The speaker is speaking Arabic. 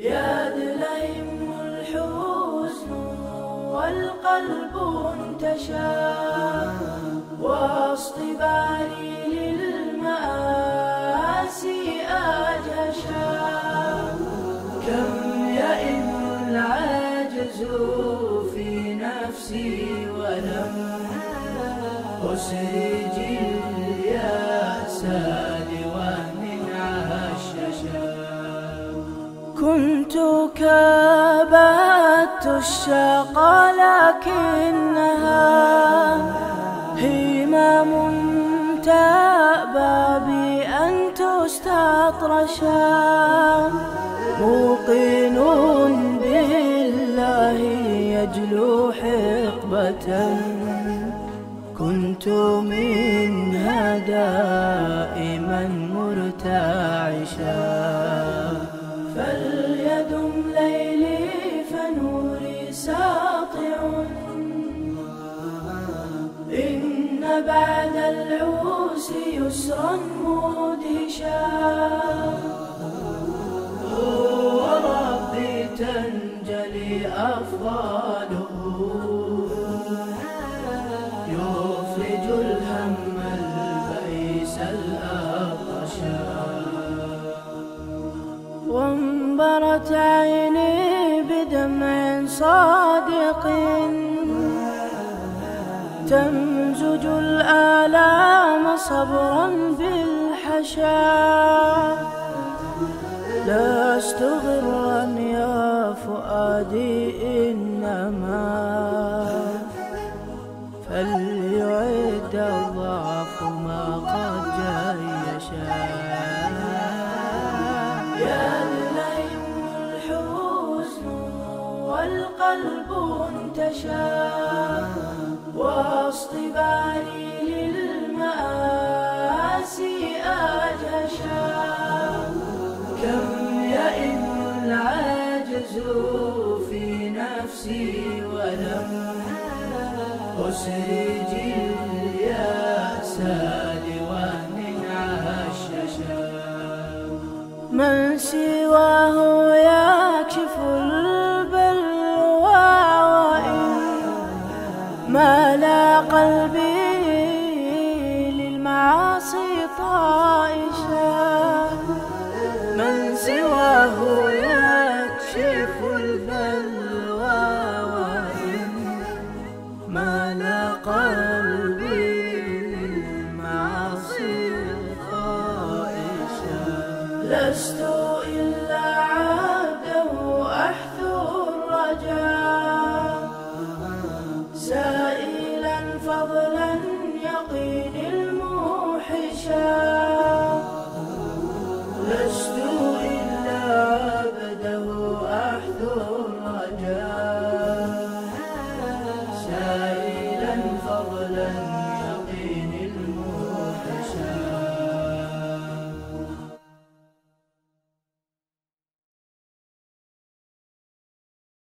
يا دليم الحزن والقلب انتشى واصطباري للمآسي أجهشا كم يئن العجز في نفسي ولم أسرج الياس كنت كبت الشقى لكنها همام تأبى بأن تستطرشا موقن بالله يجلو حقبة كنت منها دائما مرتعشا. فليدم ليلي فنوري ساطع. إن بعد العوس يسرا مدهشا وانبرت عيني بدمع صادق. تمزج الآلام صبرا بالحشا. لست غرا يا فؤادي إنما فليعد الضعف والقلب انتشى واصطباري للمآسي أجهشا كم يئن العجز في نفسي ولم أسرج اليأس لوهن عششا من سواه ملا قلبي للمعاصي طائشا من سواه يكشف البلوى وإن ملا قلبي للمعاصي طائشا لست فضلا يقين الموحشا لست